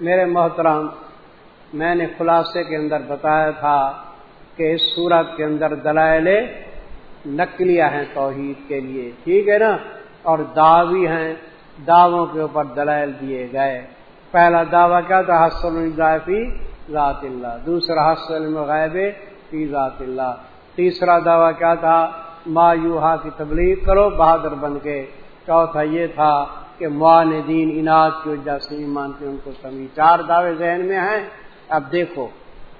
میرے محترم، میں نے خلاصے کے اندر بتایا تھا کہ اس صورت کے اندر دلائل نقلیہ ہیں توحید کے لیے، ٹھیک ہے نا؟ اور دعوی ہیں، دعووں کے اوپر دلائل دیے گئے۔ پہلا دعویٰ کیا تھا؟ حسن فی ذات اللہ دوسرا حسن غائب فی ذات اللہ تیسرا دعویٰ کیا تھا؟ ما یوہا کی تبلیغ۔ کرو بہادر بن کے۔ چوتھا یہ تھا کہ معاندین انعد کی وجہ سے ایمان کے ان کو سمی چار دعوے ذہن میں ہیں۔ اب دیکھو،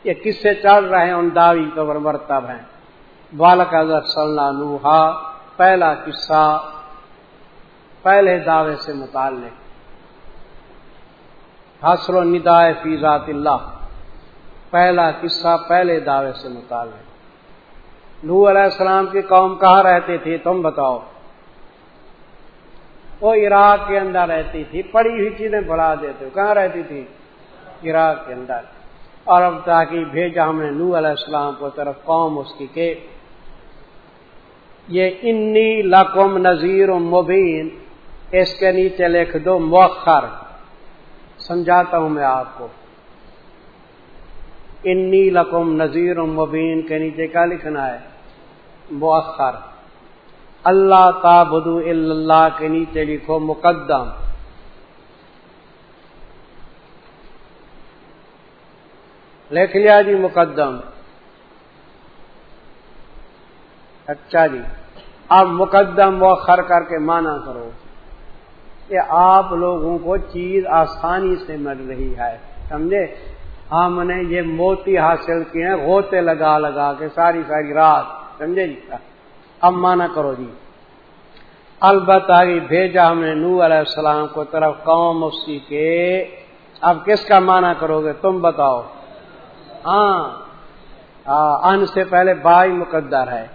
یہ کس سے چل رہے ہیں؟ ان دعوی قبر مرتب ہیں بالک اظہر صلی نوحا پہلا قصہ پہلے دعوے سے متعلق۔ حسر و ندائے فی ذات اللہ، پہلا قصہ پہلے دعوے سے متعلق۔ نو علیہ السلام کی قوم کہاں رہتے تھے؟ تم بتاؤ۔ وہ عراق کے اندر رہتی تھی، پڑی ہوئی چیزیں بڑھا دیتے کہاں رہتی تھی؟ عراق کے اندر۔ اور اب تاکہ بھیجا ہم نے نو علیہ السلام کو طرف قوم اس کی کہ یہ انی لقم نذیر مبین، اس کے نیچے لکھ دو مؤخر۔ سمجھاتا ہوں میں آپ کو۔ انی لقم نذیر مبین کے نیچے کیا لکھنا ہے؟ مؤخر۔ اللہ تابدو اللہ کے نیچے لکھو مقدم۔ لکھ لیا جی مقدم۔ اچھا جی۔ اب مقدم مؤخر کر کے مانا کرو کہ آپ لوگوں کو چیز آسانی سے مل رہی ہے، سمجھے؟ ہم نے یہ موتی حاصل کیے ہیں، غوطے لگا لگا کے ساری ساری رات، سمجھے جی؟ اب مانا کرو جی۔ البتہ بھیجا ہم نے نو علیہ السلام کو طرف قوم اسی کے۔ اب کس کا مانا کرو گے؟ تم بتاؤ۔ ہاں۔, ہاں، ان سے پہلے بائی مقدر ہے۔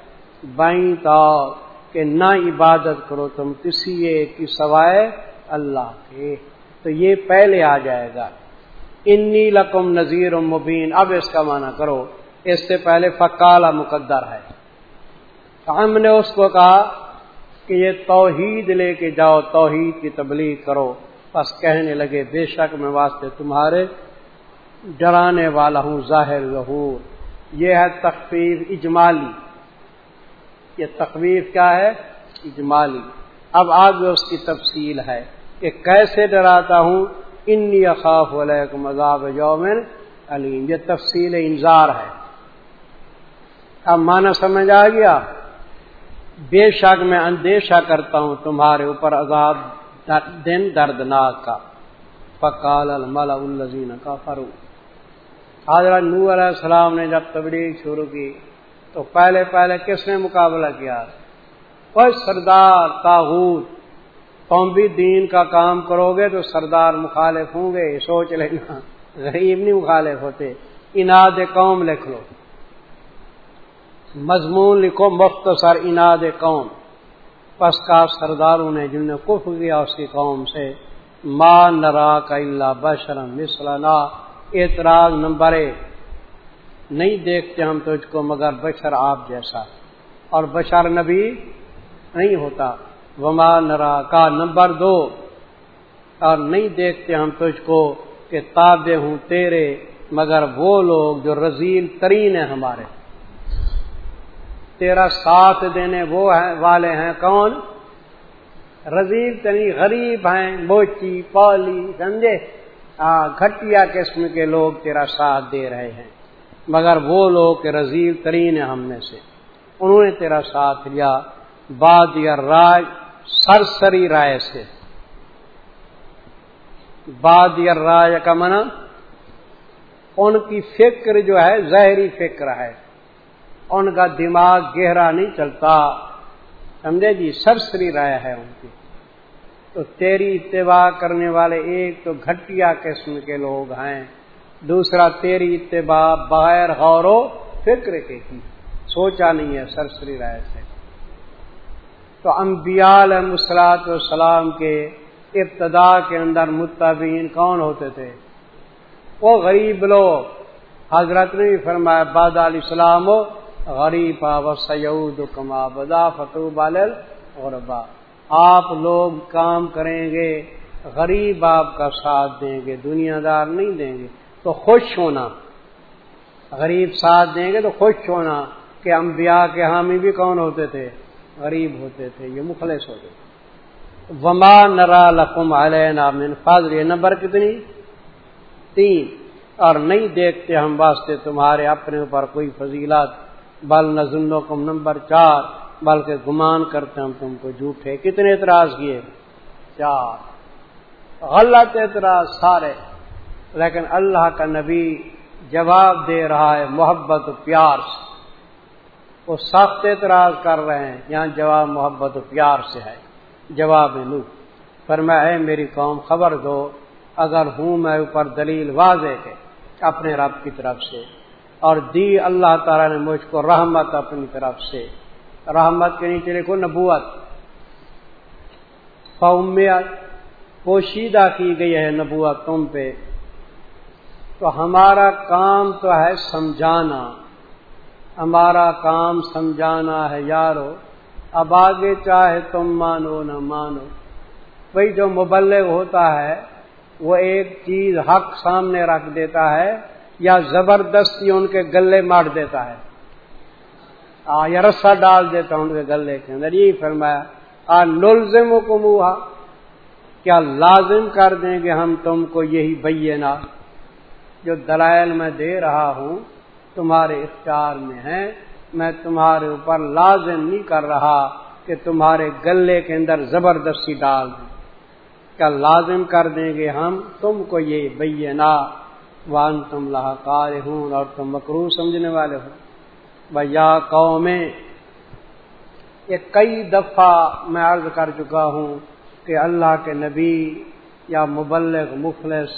بائیں تو کہ نہ عبادت کرو تم کسی ایک کی سوائے اللہ کے۔ تو یہ پہلے آ جائے گا۔ انی لکم نذیر مبین۔ اب اس کا معنی کرو۔ اس سے پہلے فکالا مقدر ہے۔ ہم نے اس کو کہا کہ یہ توحید لے کے جاؤ، توحید کی تبلیغ کرو۔ بس کہنے لگے، بے شک میں واسطے تمہارے ڈرانے والا ہوں، ظاہر ظہور۔ یہ ہے تخفیف اجمالی۔ یہ تخویف کیا ہے؟ اجمالی۔ اب آگے اس کی تفصیل ہے کہ کیسے ڈراتا ہوں؟ انی اخاف علیکم عذاب یومن علیم۔ یہ تفصیل انظار ہے۔ اب مانا سمجھ آ گیا؟ بے شک میں اندیشہ کرتا ہوں تمہارے اوپر عذاب دن دردناک کا۔ فقال الملا الزین کا فرو حضرت نو علیہ السلام نے جب تبلیغ شروع کی تو پہلے پہلے کس نے مقابلہ کیا؟ کوئی سردار تاحود تم بھی دین کا کام کرو گے تو سردار مخالف ہوں گے سوچ لینا۔ غریب نہیں مخالف ہوتے۔ اناد قوم لکھ لو۔ مضمون لکھو، مختصر اناد قوم۔ پس کا سرداروں نے جن نے کف کیا اس کی قوم سے ماں نرا کا اللہ بشرم مسلنا اعتراض نمبر ایک، نہیں دیکھتے ہم تجھ کو مگر بشر آپ جیسا۔ اور بشر نبی نہیں ہوتا۔ وما نرا کا نمبر دو، اور نہیں دیکھتے ہم تجھ کو کہ تابے ہوں تیرے، مگر وہ لوگ جو رزیل ترین ہیں ہمارے۔ تیرا ساتھ دینے وہ ہیں والے ہیں کون؟ رزیل تنی غریب ہیں، موچی، پالی، سمجھے؟ گھٹیا قسم کے لوگ تیرا ساتھ دے رہے ہیں۔ مگر وہ لوگ رزیل ترین ہم میں سے۔ انہوں نے تیرا ساتھ لیا۔ باد یا رائے سرسری رائے سے۔ باد یا رائے کا منع ان کی فکر جو ہے زہری فکر ہے۔ ان کا دماغ گہرا نہیں چلتا۔ سمجھے جی سرسری رائے ہے ان کی۔ تو تیری اتباع کرنے والے ایک تو گھٹیا قسم کے لوگ ہیں۔ دوسرا، تیری اتباع بغیر غور و فکر کے کی۔ سوچا نہیں ہے سرسری رائے سے۔ تو امبیال مسلاط والسلام کے ابتدا کے اندر متبین کون ہوتے تھے؟ وہ غریب لوگ۔ حضرت نے فرمایا باد علیہ السلام غریب و سعود کما بدا فتو بال اور آپ لوگ کام کریں گے، غریب آپ کا ساتھ دیں گے دنیا دار نہیں دیں گے۔ تو خوش ہونا۔ غریب ساتھ دیں گے تو خوش ہونا کہ انبیاء کے حامی بھی کون ہوتے تھے؟ غریب ہوتے تھے، یہ مخلص ہوتے تھے۔ وما نرا لقم علینا من یہ نمبر کتنی؟ تین۔ اور نہیں دیکھتے ہم واسطے تمہارے اپنے اوپر کوئی فضیلات بل نظنوں کم نمبر چار، بلکہ گمان کرتے ہم تم کو جھوٹے۔ کتنے اعتراض کیے؟ چار۔ غلط اعتراض سارے، لیکن اللہ کا نبی جواب دے رہا ہے محبت و پیار سے۔ وہ سخت اعتراض کر رہے ہیں، یہاں جواب محبت و پیار سے ہے۔ جواب نو۔ پر میں اے میری قوم، خبر دو، اگر ہوں میں اوپر دلیل واضح ہے اپنے رب کی طرف سے۔ اور دی اللہ تعالی نے مجھ کو رحمت اپنی طرف سے۔ رحمت کے نیچے لکھو نبوت۔ قومیت پوشیدہ کی گئی ہے نبوت تم پہ۔ تو ہمارا کام تو ہے سمجھانا۔ ہمارا کام سمجھانا ہے، یارو، اب آگے چاہے تم مانو نہ مانو۔ وہی جو مبلغ ہوتا ہے، وہ ایک چیز حق سامنے رکھ دیتا ہے۔ یا زبردستی ان کے گلے مار دیتا ہے۔ یا رسا ڈال دیتا ان کے گلے کے اندر۔ یہ فرمایا، آ نلزم کو منہ کیا لازم کر دیں گے ہم تم کو یہی بینا جو دلائل میں دے رہا ہوں، تمہارے اختیار میں ہے میں تمہارے اوپر لازم نہیں کر رہا کہ تمہارے گلے کے اندر زبردستی ڈال دوں۔ کیا لازم کر دیں گے ہم تم کو یہ بینا۔ وان تم لاہکار ہوں اور تم مکرو سمجھنے والے ہو۔ بھیا قوم یہ کئی دفعہ میں عرض کر چکا ہوں کہ اللہ کے نبی یا مبلغ، مخلص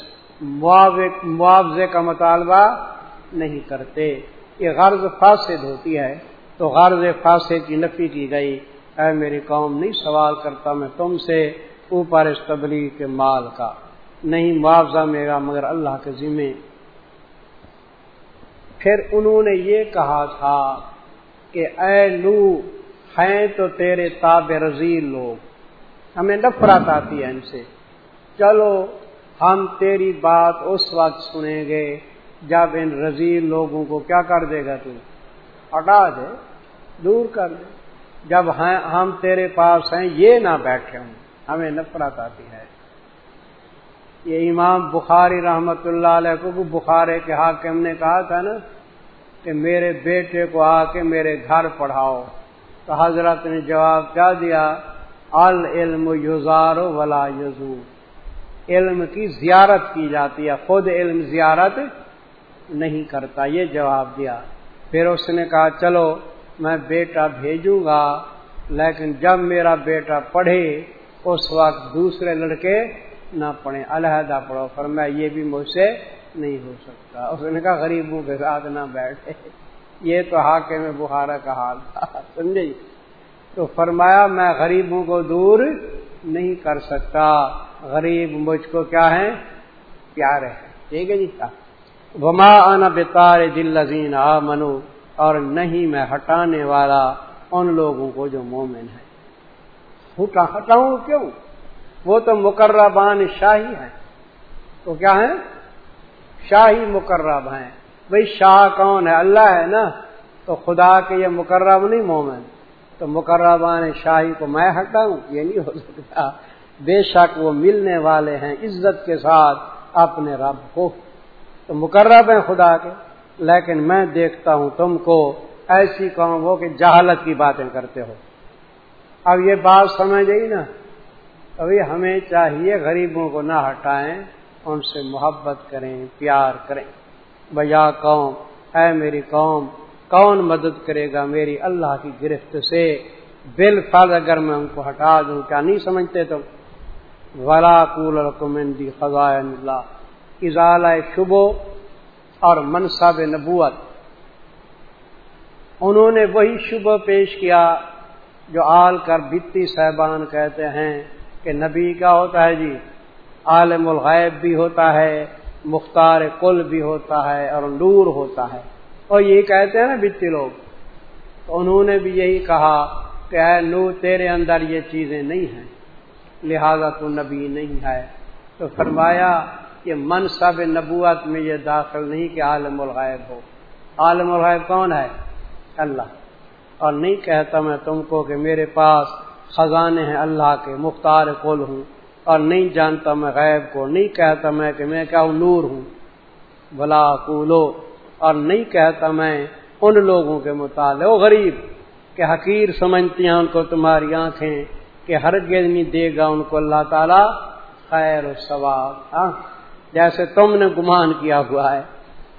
معاوضے کا مطالبہ نہیں کرتے۔ یہ غرض فاسد ہوتی ہے۔ تو غرض فاسد کی نفی کی گئی۔ اے میری قوم، نہیں سوال کرتا میں تم سے اوپر اس تبلیغ کے مال کا۔ نہیں، معاوضہ میرا مگر اللہ کے ذمے۔ پھر انہوں نے یہ کہا تھا کہ، اے لو ہیں تو تیرے تاب رضی لوگ۔ ہمیں نفرت آتی ہے ان سے۔ چلو، ہم تیری بات اس وقت سنیں گے جب ان رضی لوگوں کو کیا کر دے گا تو؟ ہٹا دے، دور کر دے۔ جب ہاں، ہم تیرے پاس ہیں، یہ نہ بیٹھے ہوں۔ ہمیں نفرت آتی ہے۔ یہ امام بخاری رحمت اللہ علیہ کو بخارے کے حاکم نے کہا تھا نا کہ میرے بیٹے کو آ کے میرے گھر پڑھاؤ تو حضرت نے جواب کیا دیا، العلم یوزار ولا یزو علم کی زیارت کی جاتی ہے، خود علم زیارت نہیں کرتا، یہ جواب دیا۔ پھر اس نے کہا، چلو میں بیٹا بھیجوں گا، لیکن جب میرا بیٹا پڑھے، اس وقت دوسرے لڑکے نہ پڑھیں۔ علیحدہ پڑھو۔ پر میں یہ بھی مجھ سے نہیں ہو سکتا۔ اس نے کہا، غریبوں کے ساتھ نہ بیٹھے۔ یہ تو حاکم میں بخارا کا حال تھا، سمجھے؟ تو فرمایا، میں غریبوں کو دور نہیں کر سکتا۔ غریب مجھ کو کیا ہے؟ پیارے ہیں ٹھیک ہے جی؟ وما آنا بےتار دل لذین آ منو اور نہیں، میں ہٹانے والا ان لوگوں کو جو مومن ہے ہٹاؤں کیوں؟ وہ تو مقربان شاہی ہے تو کیا ہے شاہی مقرب ہیں۔ بھائی شاہ کون ہے؟ اللہ ہے نا۔ تو خدا کے یہ مقرب نہیں مومن۔ تو مقربان شاہی کو میں ہٹاؤں؟ یہ نہیں ہو سکتا۔ بے شک وہ ملنے والے ہیں عزت کے ساتھ اپنے رب کو۔ تو مقرب ہیں خدا کے۔ لیکن میں دیکھتا ہوں تم کو ایسی قوم ہو کہ جہالت کی باتیں کرتے ہو۔ اب یہ بات سمجھ گئی نا؟ ابھی ہمیں چاہیے غریبوں کو نہ ہٹائیں، ان سے محبت کریں، پیار کریں۔ بھیا قوم، اے میری قوم، کون مدد کرے گا میری اللہ کی گرفت سے؟ بل فل اگر میں ان کو ہٹا دوں، کیا نہیں سمجھتے تم؟ ولا کول رقمندی خزائن اللہ۔ اضال شبو اور منصب نبوت۔ انہوں نے وہی شبہ پیش کیا جو آل کر بتی صاحبان کہتے ہیں۔ کہ نبی کیا ہوتا ہے جی عالم الغیب بھی ہوتا ہے، مختار کل بھی ہوتا ہے اور نور ہوتا ہے۔ اور یہ کہتے ہیں نا بتی لوگ۔ تو انہوں نے بھی یہی کہا کہ اے نور، تیرے اندر یہ چیزیں نہیں ہیں، لہذا تو نبی نہیں ہے۔ تو فرمایا کہ منصب نبوت میں یہ داخل نہیں کہ عالم الغائب ہو۔ عالم الغائب کون ہے؟ اللہ۔ اور نہیں کہتا میں تم کو کہ میرے پاس خزانے ہیں اللہ کے، مختار کل ہوں۔ اور نہیں جانتا میں غیب کو، نہیں کہتا میں کہ میں کیا نور ہوں۔ بلا کولو اور نہیں کہتا میں ان لوگوں کے مطالعے۔ وہ غریب، کہ حقیر سمجھتی ہیں ان کو تمہاری آنکھیں، کہ ہر گرمی دے گا ان کو اللہ تعالی خیر و ثواب۔ ہاں؟ جیسے تم نے گمان کیا ہوا ہے۔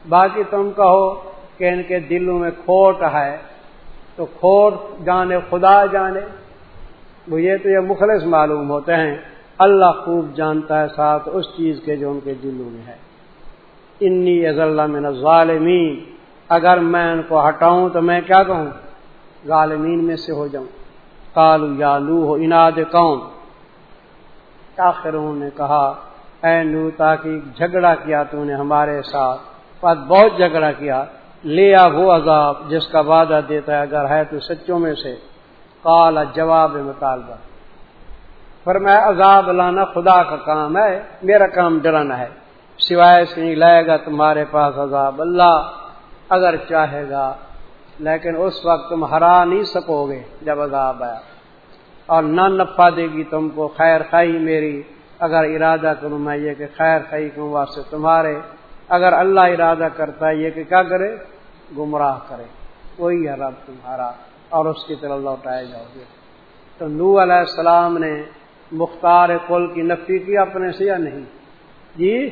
باقی تم کہو کہ ان کے دلوں میں کھوٹ ہے۔ تو کھوٹ جانے، خدا جانے۔ وہ یہ تو یہ مخلص معلوم ہوتے ہیں۔ اللہ خوب جانتا ہے ساتھ اس چیز کے جو ان کے دلوں میں ہے۔ انی اللہ میں ظالمین اگر میں ان کو ہٹاؤں تو میں کیا کہوں؟ ظالمین میں سے ہو جاؤں۔ کالو یا لو ہو اناد کون آخر نے کہا، اے نو تاکہ جھگڑا کیا تو نے ہمارے ساتھ؟ بات بہت جھگڑا کیا۔ لیا وہ عذاب جس کا وعدہ دیتا ہے، اگر ہے تو سچوں میں سے۔ کالا جواب مطالبہ۔ پر میں عذاب لانا خدا کا کام ہے، میرا کام ڈرانا ہے۔ سوائے سے نہیں لائے گا تمہارے پاس عذاب۔ اللہ اگر چاہے گا، لیکن اس وقت تم ہرا نہیں سکو گے جب عذاب آیا۔ اور نہ نفع دے گی تم کو خیر خائی میری۔ اگر ارادہ کروں میں یہ کہ خیر خائی کیوں واسطے تمہارے۔ اگر اللہ ارادہ کرتا ہے یہ کہ کیا کرے؟ گمراہ کرے۔ وہی ہے رب تمہارا۔ اور اس کی طرف لوٹائے جاؤ گے۔ تو نو علیہ السلام نے مختار کل کی نفی کی اپنے سے یا نہیں؟ جی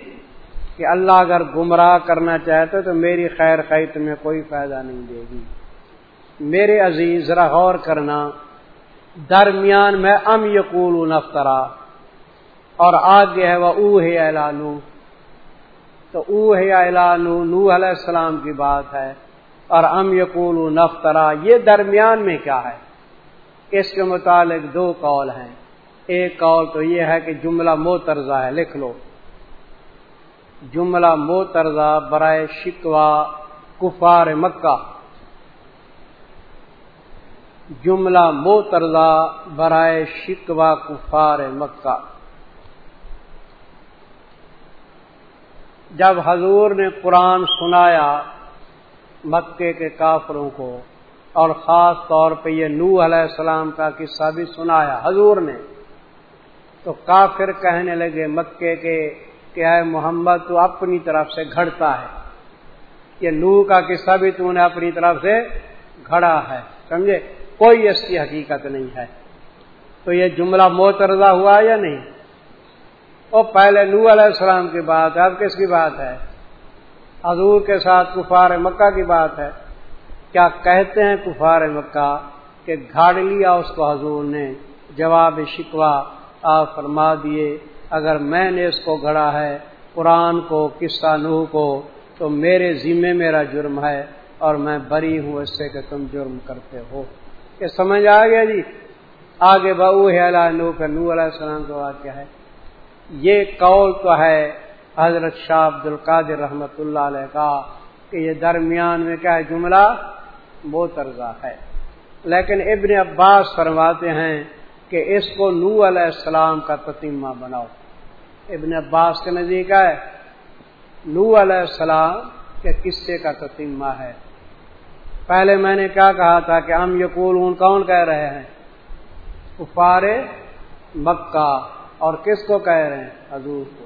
کہ اللہ اگر گمراہ کرنا چاہتے تو میری خیر خی تمہیں کوئی فائدہ نہیں دے گی۔ میرے عزیز، ذرا غور کرنا۔ درمیان میں ام یقول نفترا اور آگے ہے وہ او ہے اعلانو۔ تو او ہے اعلانو نو علیہ السلام کی بات ہے۔ اور ام یقول نفترا، یہ درمیان میں کیا ہے؟ اس کے متعلق دو قول ہیں۔ ایک قول تو یہ ہے کہ جملہ موترزہ ہے، لکھ لو۔ جملہ موترزہ برائے شکوا کفار مکہ۔ جملہ موترزہ برائے شکوا کفار مکہ۔ جب حضور نے قرآن سنایا مکے کے کافروں کو اور خاص طور پہ یہ نو علیہ السلام کا قصہ بھی سنایا حضور نے۔ تو کافر کہنے لگے مکے کے کہ اے محمد تو اپنی طرف سے گھڑتا ہے۔ یہ نو کا قصہ بھی تو نے اپنی طرف سے گھڑا ہے، سمجھے؟ کوئی اس کی حقیقت نہیں ہے۔ تو یہ جملہ موترزہ ہوا یا نہیں؟ وہ پہلے نو علیہ السلام کی بات ہے، اب کس کی بات ہے؟ حضور کے ساتھ کفار مکہ کی بات ہے۔ کیا کہتے ہیں کفار مکہ کہ گھاڑ لیا اس کو حضور نے؟ جواب شکوا آپ فرما دیے، اگر میں نے اس کو گھڑا ہے، قرآن کو، قصہ نوح کو، تو میرے ذمے میرا جرم ہے اور میں بری ہوں اس سے کہ تم جرم کرتے ہو۔ یہ سمجھ آ گیا جی؟ آگے بہو ہے اللہ نو کا نو علیہ السلام کا واقعہ ہے۔ یہ قول تو ہے حضرت شاہ عبد القادر رحمت اللہ علیہ کا کہ یہ درمیان میں کیا ہے، جملہ وہ طرزہ ہے۔ لیکن ابن عباس فرماتے ہیں کہ اس کو نو علیہ السلام کا تتیمہ بناؤ۔ ابن عباس کے نزدیک ہے نو علیہ السلام کے قصے کا تتیمہ ہے۔ پہلے میں نے کیا کہا تھا کہ ہم یقول کون کہہ رہے ہیں؟ کفار مکہ۔ اور کس کو کہہ رہے ہیں؟ حضور کو۔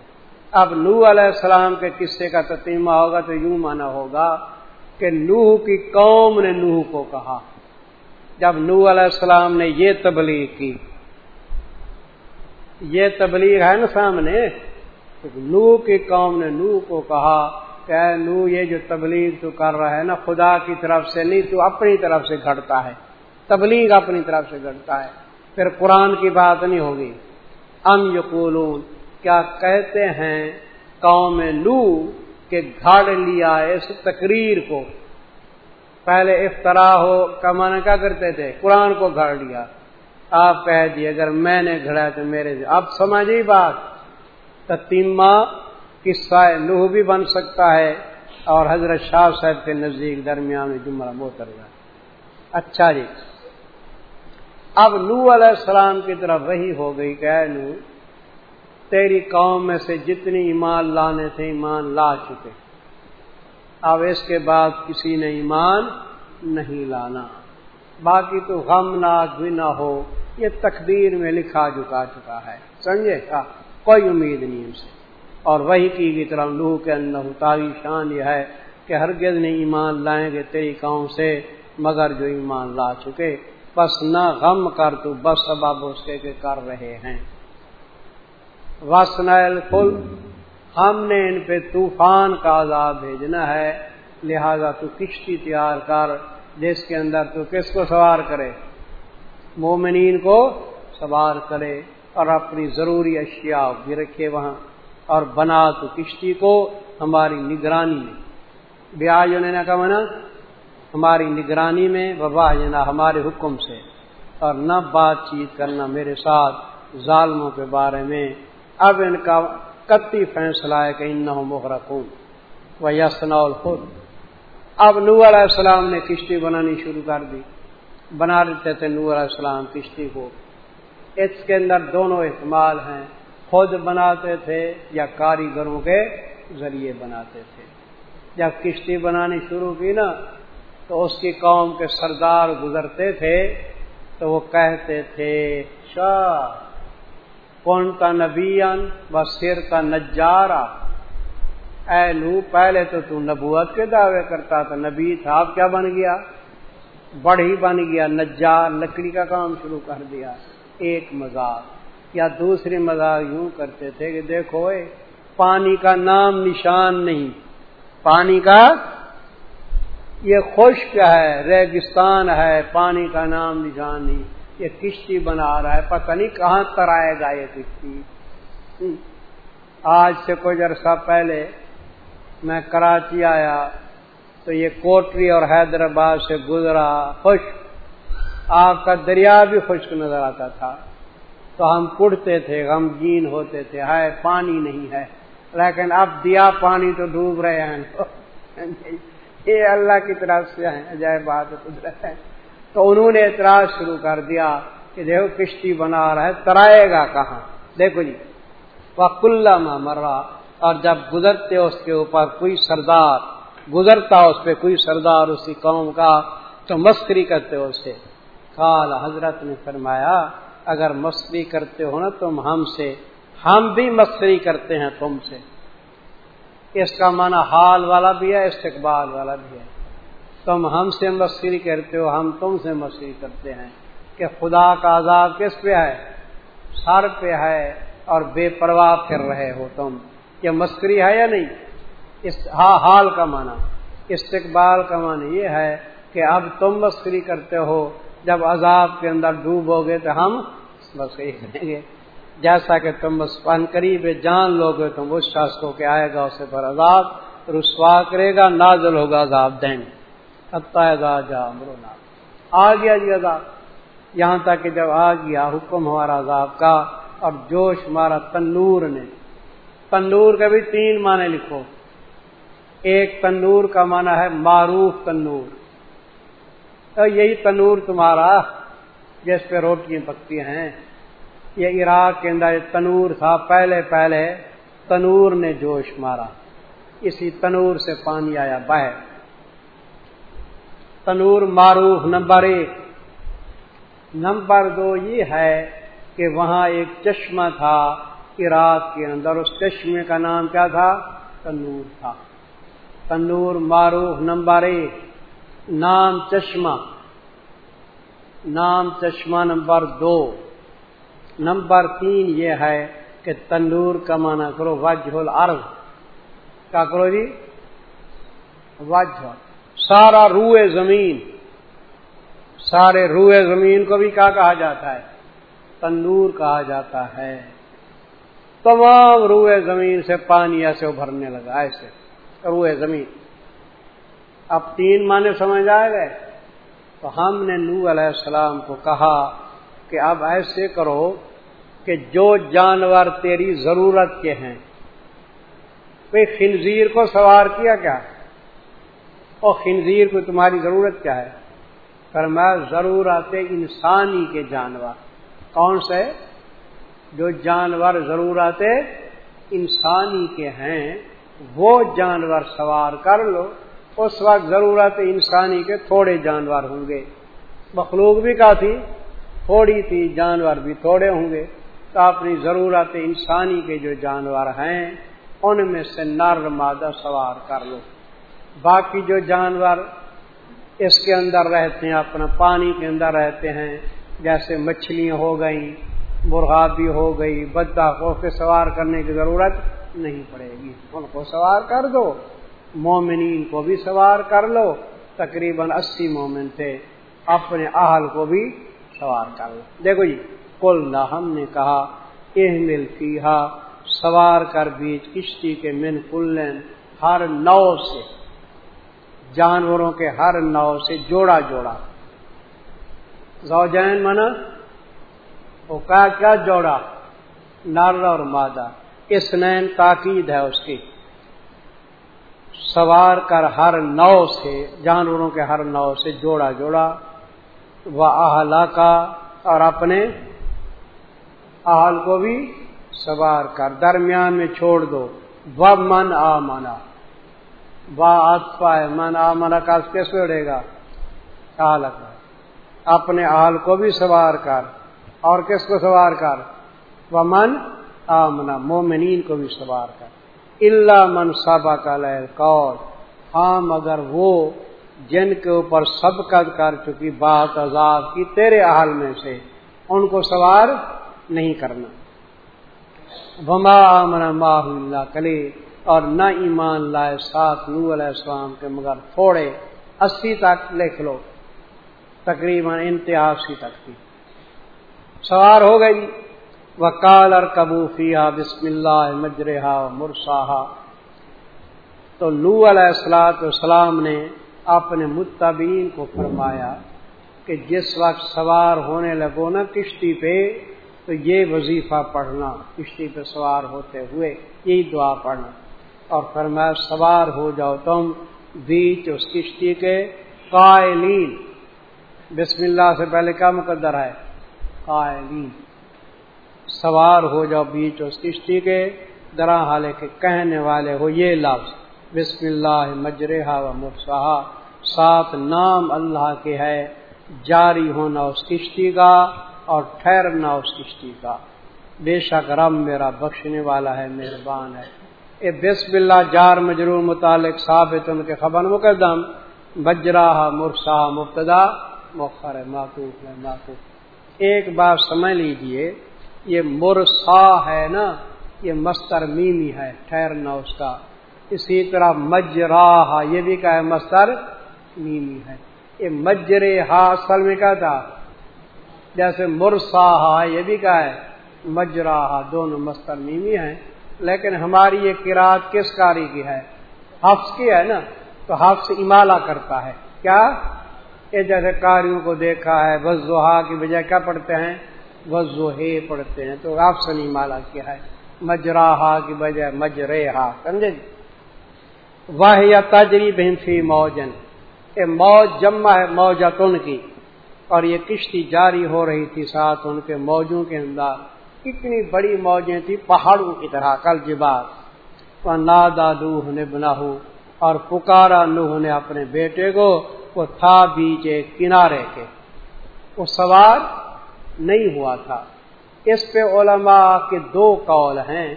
اب نو علیہ السلام کے قصے کا تتیمہ ہوگا تو یوں مانا ہوگا کہ نوح کی قوم نے نوح کو کہا۔ جب نو علیہ السلام نے یہ تبلیغ کی، یہ تبلیغ ہے نا سامنے؟ نو کی قوم نے نو کو کہا کہ نو یہ جو تبلیغ تو کر رہا ہے نا، خدا کی طرف سے نہیں، تو اپنی طرف سے گھٹتا ہے۔ تبلیغ اپنی طرف سے گھٹتا ہے۔ پھر قرآن کی بات نہیں ہوگی۔ ام یقولون کیا کہتے ہیں قوم نو کہ گھاڑ لیا اس تقریر کو۔ پہلے افطرا ہو کمانا کیا کرتے تھے؟ قرآن کو گھاڑ لیا۔ آپ کہہ دیے، اگر میں نے گھڑا تو میرے اب سمجھی بات؟ تتیمہ قصہ نوح بھی بن سکتا ہے اور حضرت شاہ صاحب کے نزدیک درمیان جملہ موتر گیا۔ اچھا جی۔ اب نو علیہ السلام کی طرف وہی ہو گئی کہ نو تیری قوم میں سے جتنی ایمان لانے تھے، ایمان لا چکے۔ اب اس کے بعد کسی نے ایمان نہیں لانا۔ باقی تو غم ناک بھی نہ ہو، یہ تقدیر میں لکھا جکا چکا ہے۔ سمجھے؟ کا کوئی امید نہیں ان سے۔ اور وہی کی گی طرح لوہ کے اندر تاری شان یہ ہے کہ ہرگز نہیں ایمان لائیں گے تیری قوم سے، مگر جو ایمان لا چکے۔ بس نہ غم کر تو، بس سبب اس کے کر رہے ہیں۔ وسنل فل ہم نے ان پہ طوفان کا عذاب بھیجنا ہے، لہذا تو کشتی تیار کر، جس کے اندر تو کس کو سوار کرے؟ مومنین کو سوار کرے اور اپنی ضروری اشیاء بھی رکھے وہاں، اور بنا تو کشتی کو ہماری نگرانی میں۔ بیاج نے کہا منا ہماری نگرانی میں وبا جنا ہمارے حکم سے، اور نہ بات چیت کرنا میرے ساتھ ظالموں کے بارے میں اب ان کا کتی فیصلہ ہے کہ ان مغرقون و یسنا خود اب نو علیہ السلام نے کشتی بنانی شروع کر دی۔ بنا دیتے تھے نور علیہ السلام کشتی کو۔ اس کے اندر دونوں احتمال ہیں۔ خود بناتے تھے یا کاریگروں کے ذریعے بناتے تھے۔ جب کشتی بنانی شروع کی نا، تو اس کی قوم کے سردار گزرتے تھے تو وہ کہتے تھے، شاہ کون کا نبی و سر کا نجارا اے لو پہلے تو تو نبوت کے دعوے کرتا تھا، نبی تھا، اب کیا بن گیا؟ بڑھی بن گیا، نجار، لکڑی کا کام شروع کر دیا، ایک مزاق یا دوسری مزاق یوں کرتے تھے کہ دیکھو اے، پانی کا نام نشان نہیں۔ پانی کا، یہ خشک ہے، ریگستان ہے، پانی کا نام نشان نہیں۔ یہ کشتی بنا رہا ہے، پتہ نہیں کہاں تر آئے گا یہ کشتی۔ آج سے کچھ عرصہ پہلے میں کراچی آیا تو یہ کوٹری اور حیدرآباد سے گزرا، خشک۔ آپ کا دریا بھی خشک نظر آتا تھا۔ تو ہم کڑتے تھے، غمگین ہوتے تھے، ہائے، پانی نہیں ہے۔ لیکن اب دیا پانی تو ڈوب رہے ہیں۔ یہ اللہ کی طرف سے ہیں اجائے بات ہے۔ تو انہوں نے اعتراض شروع کر دیا کہ دیکھو کشتی بنا رہا ہے، ترائے گا کہاں؟ دیکھو جی وہ مرا، اور جب گزرتے اس کے اوپر کوئی سردار، گزرتا اس پہ کوئی سردار اسی قوم کا، تو مسکری کرتے ہو اسے۔ کال حضرت نے فرمایا، اگر مسکری کرتے ہو نا تم ہم سے، ہم بھی مسکری کرتے ہیں تم سے۔ اس کا معنی حال والا بھی ہے، استقبال والا بھی ہے۔ تم ہم سے مسکری کرتے ہو، ہم تم سے مسکری کرتے ہیں کہ خدا کا عذاب کس پہ ہے؟ سر پہ ہے اور بے پرواہ کر رہے ہو تم۔ یہ مسکری ہے یا نہیں؟ اس حال کا معنی۔ استقبال کا معنی یہ ہے کہ اب تم مسکری کرتے ہو، جب عذاب کے اندر ڈوبو گے تو ہم مسکری کریں گے۔ جیسا کہ تم بس پن قریب جان لو گے، تم اس شخص کو کہ آئے گا، اسے پر عذاب، رسوا کرے گا، نازل ہوگا عذاب دیں گے گا جا مرونا آ گیا جی عذاب۔ یہاں تک کہ جب آ گیا حکم ہمارا عذاب کا، اب جوش ہمارا تنور نے۔ تندور کے بھی تین معنی لکھو۔ ایک تندور کا معنی ہے معروف تندور تو یہی تندور تمہارا جس پہ روٹیاں پکتی ہیں۔ یہ عراق کے اندر تنور تھا پہلے پہلے، تنور نے جوش مارا۔ اسی تنور سے پانی آیا باہر تنور معروف نمبر ایک۔ نمبر دو یہ ہے کہ وہاں ایک چشمہ تھا عراق کے اندر اس چشمے کا نام کیا تھا؟ تنور تھا۔ تنور معروف نمبر ایک۔ نام چشمہ۔ نام چشمہ نمبر دو۔ نمبر تین یہ ہے کہ تندور کا معنی کرو وجہ الارض۔ کیا کرو جی؟ وجہ۔ سارا روئے زمین، سارے روئے زمین کو بھی کیا کہا جاتا ہے؟ تندور کہا جاتا ہے۔ تمام روئے زمین سے پانی ایسے ابھرنے لگا، ایسے روئے زمین۔ اب تین معنی سمجھ آئے گئے؟ تو ہم نے نو علیہ السلام کو کہا کہ اب ایسے کرو کہ جو جانور تیری ضرورت کے ہیں۔ کوئی خنزیر کو سوار کیا کیا؟ اور خنزیر کو تمہاری ضرورت کیا ہے؟ پر ضرورت انسانی کے جانور۔ کون سے؟ جو جانور ضرورت انسانی کے ہیں، وہ جانور سوار کر لو۔ اس وقت ضرورت انسانی کے تھوڑے جانور ہوں گے۔ مخلوق بھی کافی، تھوڑی تھی جانور بھی تھوڑے ہوں گے۔ تو اپنی ضرورت انسانی کے جو جانور ہیں، ان میں سے نر مادہ سوار کر لو۔ باقی جو جانور اس کے اندر رہتے ہیں، اپنا پانی کے اندر رہتے ہیں، جیسے مچھلیاں ہو گئیں، مرغا بھی ہو گئی بدہ کو کے سوار کرنے کی ضرورت نہیں پڑے گی۔ ان کو سوار کر دو، مومنین کو بھی سوار کر لو، تقریباً اسی مومن تھے، اپنے اہل کو بھی سوار کر لو۔ دیکھو جی کل نہ ہم نے کہا اہ مل سوار کر بیچ کشتی کے من کلن، ہر نو سے۔ جانوروں کے ہر نو سے جوڑا جوڑا۔ زوجین منا وہ کیا کیا جوڑا؟ نر اور مادہ۔ اس نین تاکید ہے اس کی۔ سوار کر ہر نو سے، جانوروں کے ہر نو سے جوڑا جوڑا۔ وہ اہلا کا اور اپنے اہل کو بھی سوار کر۔ درمیان میں چھوڑ دو۔ و من آ منا ہے من آ منا کا کیسے اڑے گا؟ اپنے آل کو بھی سوار کر۔ اور کس کو سوار کر؟ وہ من آمنا مومنین کو بھی سوار کر۔ اللہ من سابا کا کور ہاں مگر وہ جن کے اوپر سبقت کر چکی بات عذاب کی تیرے حال میں سے، ان کو سوار نہیں کرنا۔ وما آمنا ماہ اللہ کلی اور نہ ایمان لائے ساتھ نو علیہ السلام کے مگر تھوڑے اسی تک لکھ لو۔ تقریباً انتہاسی تک تھی۔ سوار ہو گئی۔ وہ کال اور کبوفیا بسم اللہ مجرحا مرساہا۔ تو لو علیہ السلاۃ السلام نے اپنے متبین کو فرمایا کہ جس وقت سوار ہونے لگو نا کشتی پہ، تو یہ وظیفہ پڑھنا۔ کشتی پہ سوار ہوتے ہوئے یہی دعا پڑھنا۔ اور فرمایا، سوار ہو جاؤ تم بیچ اس کشتی کے قائلین۔ بسم اللہ سے پہلے کیا مقدر ہے؟ قائلین۔ سوار ہو جاؤ بیچ اس کشتی کے درا حالے کے کہنے والے ہو یہ لفظ۔ بسم اللہ مجرحا و مرسا سات نام اللہ کے ہے، جاری ہونا اس کشتی کا اور ٹھہرنا اس کشتی کا۔ بے شک رب میرا بخشنے والا ہے، مہربان ہے۔ اے بسم اللہ جار مجرور متعلق ثابت ان کے خبر مقدم، بجراہ، مرسا، مبتدا مخر معقوف ہے معقوف ایک بات سمجھ لیجیے، یہ مرسا ہے نا، یہ مستر میمی ہے، ٹھہرنا اس کا۔ اسی طرح مجراہ، یہ بھی کیا ہے مستر میمی ہے۔ یہ مجرے ہا اصل میں کیا تھا؟ جیسے مرسا یہ بھی کیا ہے مجرا دونوں مستر میمی ہیں۔ لیکن ہماری یہ کراط کس کاری کی ہے؟ حفظ کی ہے نا؟ تو حفظ امالا کرتا ہے۔ کیا؟ یہ جیسے کاریوں کو دیکھا ہے وزوہا کی بجائے کیا پڑھتے ہیں؟ وزو پڑھتے ہیں۔ تو حفظ نے امالا کیا ہے؟ مجراہا کی بجائے مجرے ہا سمجھے جی؟ واہ یا تجری بہن موجن یہ موج جمع ہے، موجتن کی۔ اور یہ کشتی جاری ہو رہی تھی ساتھ ان کے موجوں کے اندر۔ اتنی بڑی موجیں تھی پہاڑوں کی طرح، کل جبات نادا نوح نے بنا ہو اور پکارا نوح نے اپنے بیٹے کو، وہ تھا بیچ ایک کنارے کے۔ وہ سوار نہیں ہوا تھا۔ اس پہ علماء کے دو قول ہیں۔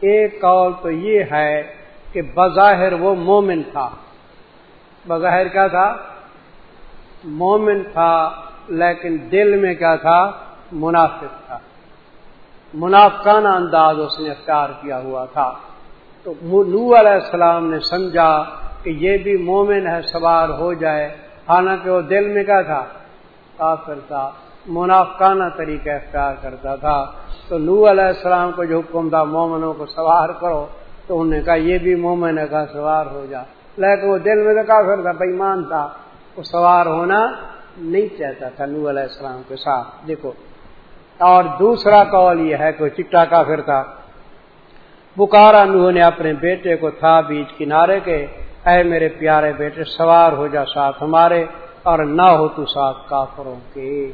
ایک قول تو یہ ہے کہ بظاہر وہ مومن تھا۔ بظاہر کیا تھا؟ مومن تھا، لیکن دل میں کیا تھا؟ منافق تھا۔ منافقانہ انداز اس نے اختیار کیا ہوا تھا۔ تو نو علیہ السلام نے سمجھا کہ یہ بھی مومن ہے، سوار ہو جائے۔ حالانکہ وہ دل میں کیا تھا؟ کافر تھا۔ منافقانہ طریقہ اختیار کرتا تھا۔ تو نو علیہ السلام کو جو حکم تھا، مومنوں کو سوار کرو۔ تو انہوں نے کہا، یہ بھی مومن ہے، کہا، سوار ہو جا۔ لیکن وہ دل میں تو کافر تھا بےمان تھا۔ وہ سوار ہونا نہیں چاہتا تھا نو علیہ السلام کے ساتھ۔ دیکھو اور دوسرا کال یہ ہے کہ چٹا کافر تھا بکارا نوح نے اپنے بیٹے کو تھا بیچ کنارے کے، اے میرے پیارے بیٹے، سوار ہو جا ساتھ ہمارے اور نہ ہو تو ساتھ کافروں کے۔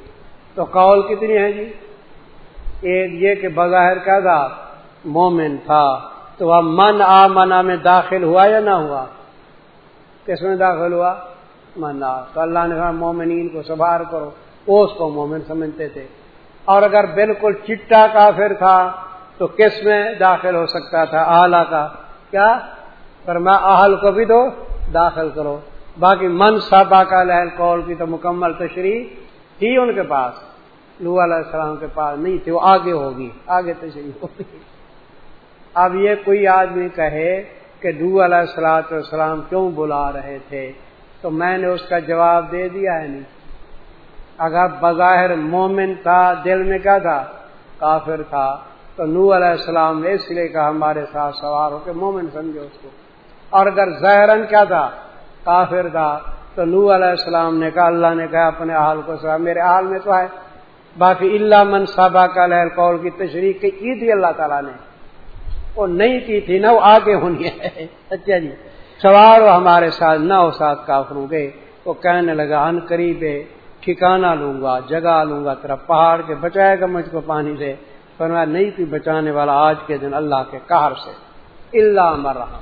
تو کال کتنی ہے جی؟ ایک یہ کہ بظاہر کیا تھا مومن تھا۔ تو وہ من آ منا میں داخل ہوا یا نہ ہوا؟ کس میں داخل ہوا؟ من آ۔ تو اللہ نے کہا، مومنین کو سبار کرو۔ وہ اس کو مومن سمجھتے تھے۔ اور اگر بالکل چٹا کافر تھا تو کس میں داخل ہو سکتا تھا؟ آلہ کا۔ کیا؟ پر میں آہل کو بھی دو داخل کرو۔ باقی من صاحبہ کا لہل کال کی تو مکمل تشریح تھی ان کے پاس۔ لو علیہ السلام کے پاس نہیں تھی، وہ آگے ہوگی۔ آگے تشریح ہوگی۔ اب یہ کوئی آدمی کہے کہ لو علیہ السلاۃ والسلام کیوں بلا رہے تھے؟ تو میں نے اس کا جواب دے دیا ہے نہیں۔ اگر بظاہر مومن تھا، دل میں کیا تھا؟ کافر تھا۔ تو نو علیہ السلام نے اس لیے کہا، ہمارے ساتھ سوار ہو کے مومن سمجھو اس کو۔ اور اگر ظاہرن کیا تھا؟ کافر تھا۔ تو نو علیہ السلام نے کہا، اللہ نے کہا، اپنے حال کو سوا میرے حال میں تو ہے۔ باقی اللہ من صابہ کا لہر قول کی تشریح کی تھی اللہ تعالیٰ نے۔ وہ نہیں کی تھی، نہ وہ آگے ہونی ہے۔ اچھا جی سوار ہمارے ساتھ، نہ ہو ساتھ کافروں گے وہ کہنے لگا ان قریب ٹھکانا لوں گا، جگہ لوں گا تیرا پہاڑ کے بچائے گا مجھ کو پانی سے۔ پر میں نہیں تھی بچانے والا آج کے دن اللہ کے کار سے۔ اللہ مر رہا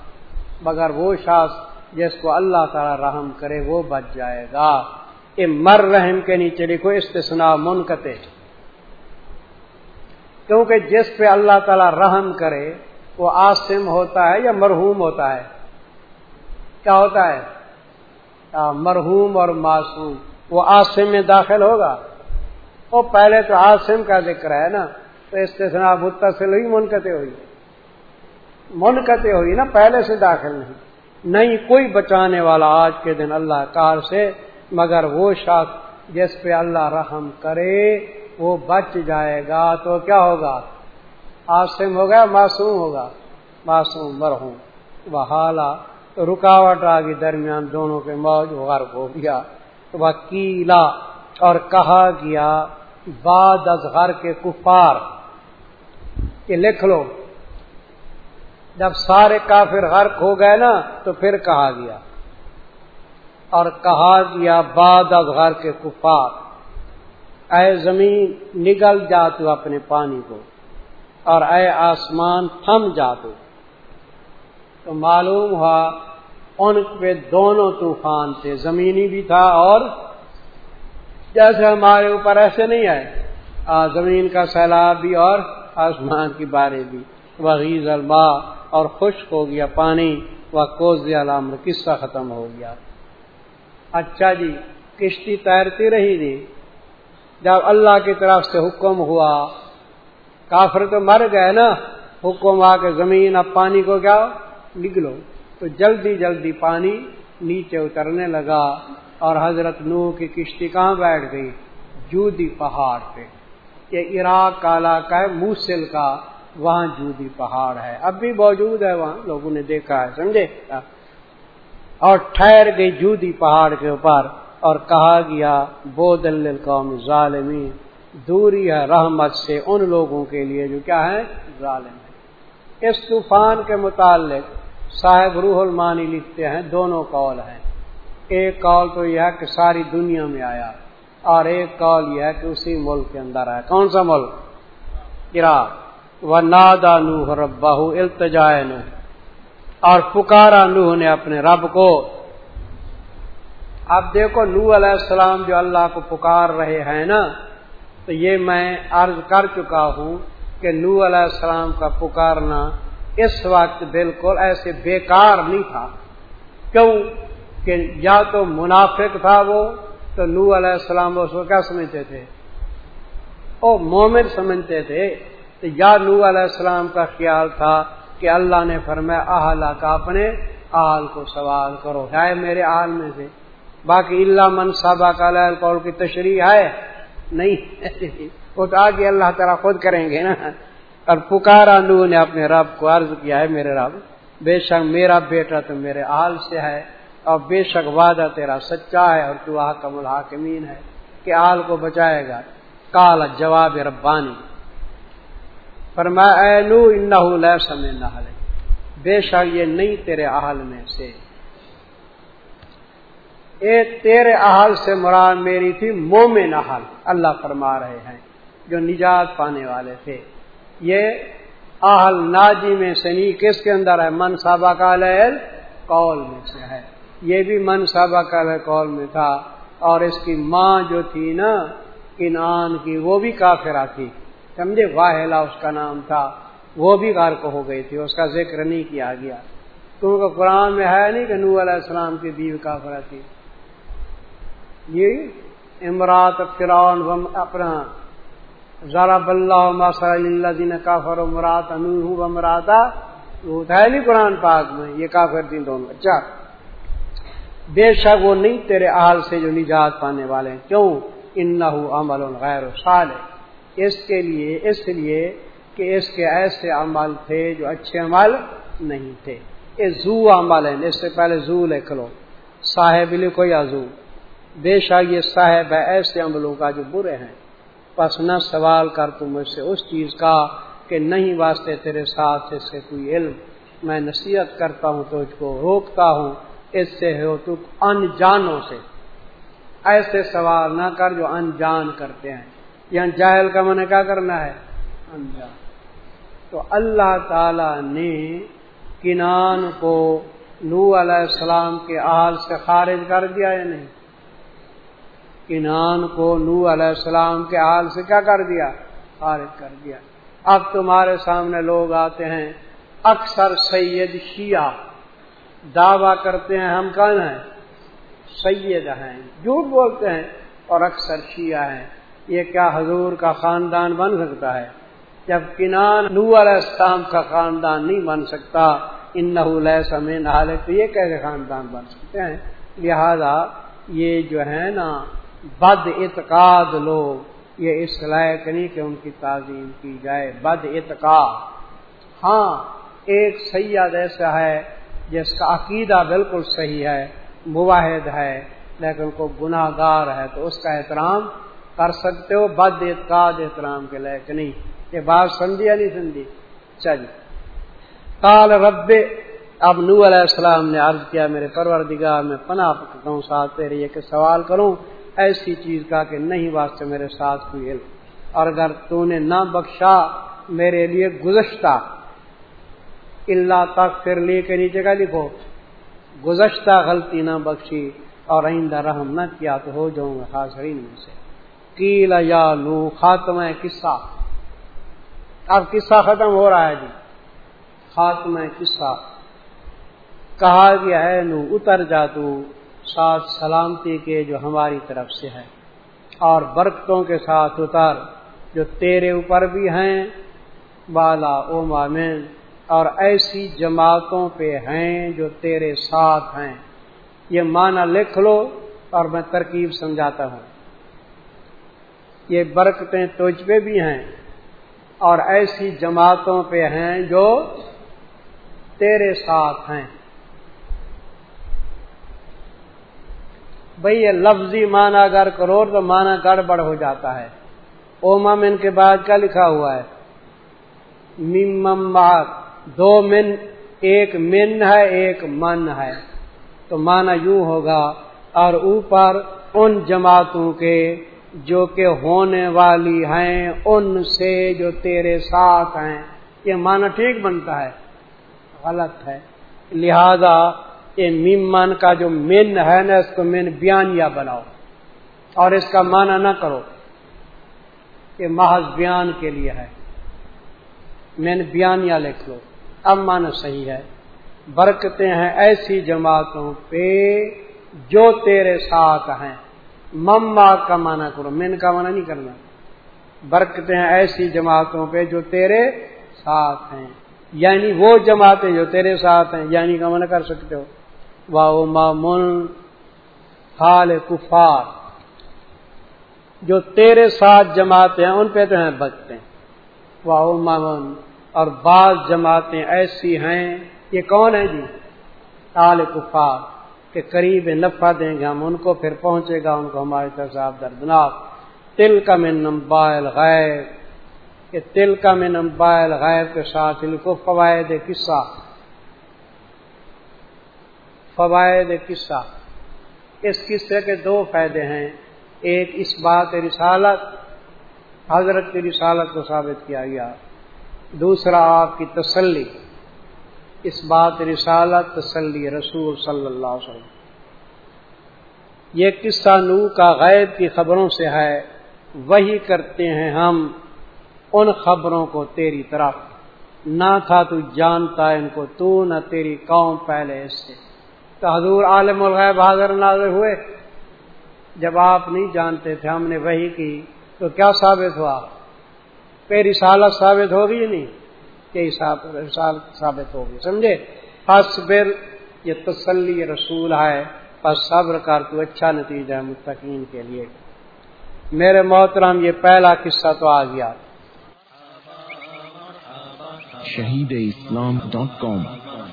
مگر وہ شاخ جس کو اللہ تعالی رحم کرے، وہ بچ جائے گا۔ یہ مر رحم کے نیچے لکھو استثنا منقطع۔ کیونکہ جس پہ اللہ تعالی رحم کرے، وہ آسم ہوتا ہے یا مرحوم ہوتا ہے؟ کیا ہوتا ہے؟ مرحوم اور معصوم۔ وہ آسم میں داخل ہوگا۔ وہ پہلے تو آسم کا ذکر ہے نا، تو استثنا متصل ہوئی منقطع ہوئی۔ منقطع ہوئی نا، پہلے سے داخل نہیں۔ نہیں کوئی بچانے والا آج کے دن اللہ کار سے، مگر وہ شخص جس پہ اللہ رحم کرے، وہ بچ جائے گا تو کیا ہوگا؟ آسم ہوگا معصوم ہوگا معصوم مرحوم۔ وہ حالہ رکاوٹ آ گئی درمیان دونوں کے موج غرب ہو گیا۔ وکیلا اور کہا گیا، بعد از کے کفار۔ کہ لکھ لو۔ جب سارے کافر غرق ہو گئے نا، تو پھر کہا گیا۔ اور کہا گیا، بعد از کے کفار۔ اے زمین، نگل جا تو اپنے پانی کو، اور اے آسمان، تھم جا تو معلوم ہوا ان پہ دونوں طوفان تھے، زمینی بھی تھا اور جیسے ہمارے اوپر ایسے نہیں آئے۔ زمین کا سیلاب بھی اور آسمان کی بارے بھی۔ وغیز الما اور خشک ہو گیا پانی وہ کوز علام قصہ ختم ہو گیا۔ اچھا جی کشتی تیرتی رہی تھی۔ جب اللہ کی طرف سے حکم ہوا، کافر تو مر گئے نا۔ حکم آ کے زمین، اب پانی کو کیا؟ نکلو۔ تو جلدی جلدی پانی نیچے اترنے لگا اور حضرت نو کی کشتی کہاں بیٹھ گئی؟ جودی پہاڑ پہ۔ یہ عراق کا علاقہ ہے موسل کا، وہاں جودی پہاڑ ہے۔ اب بھی موجود ہے، وہاں لوگوں نے دیکھا ہے، سمجھے؟ اور ٹھہر گئی جودی پہاڑ کے اوپر اور کہا گیا، بو دل قوم ظالمین، دوری ہے رحمت سے ان لوگوں کے لیے جو کیا ہے؟ ظالم ہے۔ اس طوفان کے متعلق صاحب روح المانی لکھتے ہیں، دونوں کال ہیں۔ ایک کال تو یہ ہے کہ ساری دنیا میں آیا، اور ایک کال یہ ہے کہ اسی ملک کے اندر آیا۔ کون سا ملک؟ عراق۔ و نادا نوح ربا التجائے اور پکارا نوح نے اپنے رب کو۔ اب دیکھو نو علیہ السلام جو اللہ کو پکار رہے ہیں نا، تو یہ میں عرض کر چکا ہوں کہ نو علیہ السلام کا پکارنا اس وقت بالکل ایسے بیکار نہیں تھا۔ کیوں کہ یا تو منافق تھا وہ، تو نو علیہ السلام اس کو کیا سمجھتے تھے؟ او مومن سمجھتے تھے۔ تو یا نو علیہ السلام کا خیال تھا کہ اللہ نے فرمایا احلہ کا اپنے آل کو سوال کرو۔ ہے میرے آل میں سے۔ باقی اللہ من صاحبہ کا قول کی تشریح ہے۔ نہیں۔ وہ تو آگے اللہ تعالیٰ خود کریں گے نا۔ اور پکارا نو نے اپنے رب کو عرض کیا ہے، میرے رب، بے شک میرا بیٹا تو میرے آل سے ہے اور بے شک وعدہ تیرا سچا ہے اور تو حکم الحاکمین ہے کہ آل کو بچائے گا۔ کالا جواب ربانی۔ پر میں نو ان سمے نہ بے شک یہ نہیں تیرے اہل میں سے۔ اے تیرے اہل سے مراد میری تھی مومن اہل اللہ فرما رہے ہیں، جو نجات پانے والے تھے۔ یہ آہل ناجی میں سنی کس کے اندر ہے؟ من صابہ کا قول میں سے ہے۔ یہ بھی من صابہ قول میں تھا۔ اور اس کی ماں جو تھی نا کنان کی، وہ بھی کافرہ تھی۔ سمجھے؟ واحلہ اس کا نام تھا۔ وہ بھی غرق ہو گئی تھی۔ اس کا ذکر نہیں کیا گیا۔ کیونکہ قرآن میں ہے نہیں کہ نور علیہ السلام کی بیو کافرہ تھی۔ یہ امرات فرعون اپنا ذرا اللہ اللہ دین کافر امرات انور امراتا وہ ہے نہیں قرآن پاک میں، یہ کافر دین دونوں۔ اچھا۔ بے شک وہ نہیں تیرے آل سے جو نجات پانے والے ہیں۔ کیوں؟ ان عمل غیر سال اس کے لیے، اس لیے کہ اس کے ایسے عمل تھے جو اچھے عمل نہیں تھے۔ یہ زو عمل ہے اس سے پہلے زو لکھ لو۔ صاحب لکھو یا زو؟ بے شک یہ صاحب ہے ایسے عملوں کا جو برے ہیں۔ پس نہ سوال کر تم مجھ سے اس چیز کا کہ نہیں واسطے تیرے ساتھ اس سے کوئی علم میں نصیحت کرتا ہوں تو اس کو روکتا ہوں۔ اس سے ہو تو انجانوں سے۔ ایسے سوال نہ کر جو انجان کرتے ہیں۔ یا جاہل کا من کیا کرنا ہے؟ انجان۔ تو اللہ تعالی نے کنان کو نو علیہ السلام کے آل سے خارج کر دیا یا نہیں؟ کنان کو نو علیہ السلام کے آل سے کیا کر دیا؟ خارج کر دیا۔ اب تمہارے سامنے لوگ آتے ہیں۔ اکثر سید شیعہ۔ دعویٰ کرتے ہیں ہم کون ہیں؟ سید ہیں۔ جھوٹ بولتے ہیں اور اکثر شیعہ ہیں۔ یہ کیا حضور کا خاندان بن سکتا ہے؟ جب کنان نو علیہ السلام کا خاندان نہیں بن سکتا ان سمے نہ تو یہ کیسے خاندان بن سکتے ہیں؟ لہذا یہ جو ہے نا بد اعتقاد لوگ، یہ اس لائق نہیں کہ ان کی تعظیم کی جائے، بد اعتقاد۔ ہاں ایک سیاد ایسا ہے جس کا عقیدہ بالکل صحیح ہے، مواحد ہے، لیکن کو گناہ گار ہے، تو اس کا احترام کر سکتے ہو، بد اعتقاد احترام کے لائق نہیں۔ یہ بات سمجھی یا نہیں سمجھی؟ چل۔ کال رب، اب نو علیہ السلام نے عرض کیا، میرے پروردگار، میں پناہ پکتا ہوں ساتھ تیرے، یہ کہ سوال کروں ایسی چیز کا کہ نہیں واسطے میرے ساتھ کوئی علم۔ اور اگر تو نے نہ بخشا، میرے لیے گزشتہ۔ اللہ تک پھر لے کے نیچے کا لکھو۔ گزشتہ غلطی نہ بخشی اور آئندہ رحم نہ کیا تو ہو جاؤں گا حاضرین میں سے۔ کیلا یا لو، خاتمہ قصہ۔ اب قصہ ختم ہو رہا ہے جی۔ خاتمہ قصہ۔ کہا گیا ہے نو اتر جا تو۔ ساتھ سلامتی کے جو ہماری طرف سے ہے اور برکتوں کے ساتھ اتر جو تیرے اوپر بھی ہیں بالا او مامن اور ایسی جماعتوں پہ ہیں جو تیرے ساتھ ہیں۔ یہ معنی لکھ لو اور میں ترکیب سمجھاتا ہوں۔ یہ برکتیں تجھ پہ بھی ہیں اور ایسی جماعتوں پہ ہیں جو تیرے ساتھ ہیں۔ بھئی یہ لفظی معنی اگر کرو تو معنی گڑبڑ ہو جاتا ہے۔ اوما من کے بعد کیا لکھا ہوا ہے؟ ممباد دو من، ایک من ہے، ایک من ہے۔ تو مانا یوں ہوگا، اور اوپر ان جماعتوں کے جو کہ ہونے والی ہیں، ان سے جو تیرے ساتھ ہیں۔ یہ مانا ٹھیک بنتا ہے، غلط ہے۔ لہذا یہ ممن کا جو من ہے نا، اس کو مین بیانیہ بناؤ۔ اور اس کا معنی نہ کرو یہ محض بیان کے لیے ہے۔ مین بیانیہ لکھ لو۔ اب معنی صحیح ہے۔ برکتے ہیں ایسی جماعتوں پہ جو تیرے ساتھ ہیں۔ مما کا معنی کرو۔ مین کا معنی نہیں کرنا۔ برکتے ہیں ایسی جماعتوں پہ جو تیرے ساتھ ہیں۔ یعنی وہ جماعتیں جو تیرے ساتھ ہیں یعنی کا معنی کر سکتے ہو؟ واہ مامن خال کفار۔ جو تیرے ساتھ جماعتیں ہیں، ان پہ تو ہیں بچتے ہیں۔ واہ مامن اور بعض جماعتیں ایسی ہیں، یہ کون ہیں جی؟ تال کفار۔ کہ قریب نفع دیں گے، ہم ان کو پھر پہنچے گا، ان کو ہماری طرف آپ دردناک۔ تل کا میں نمبائل غیر کہ تل کا میں نمبائل غیر کے ساتھ ان کو فوائد قصہ۔ فوائد قصہ۔ اس قصے کے دو فائدے ہیں۔ ایک، اس بات رسالت، حضرت کی رسالت کو ثابت کیا گیا۔ دوسرا، آپ کی تسلی، اس بات رسالت، تسلی رسول صلی اللہ علیہ وسلم۔ یہ قصہ نو کا غیب کی خبروں سے ہے۔ وہی کرتے ہیں ہم ان خبروں کو تیری طرف۔ نہ تھا تو جانتا ان کو، تو نہ تیری قوم پہلے اس سے۔ تو حضور عالم الغیب حاضر نازر ہوئے۔ جب آپ نہیں جانتے تھے، ہم نے وہی کی، تو کیا ثابت ہوا؟ پہ رسالت ثابت ہوگی نہیں؟ کہ رسالت ثابت ہوگی، سمجھے؟ فصبر یہ تسلی رسول ہے بس صبر کر، تو اچھا نتیجہ ہے مستقین کے لیے۔ میرے محترم، یہ پہلا قصہ تو آ گیا۔ شہید اسلام ڈاٹ کام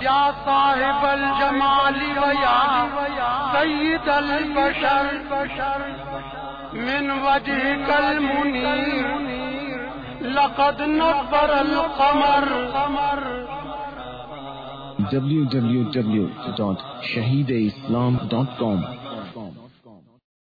یا صاحب الجمال سید البشر من وجه کل منیر لقد نبر القمر. ڈبلو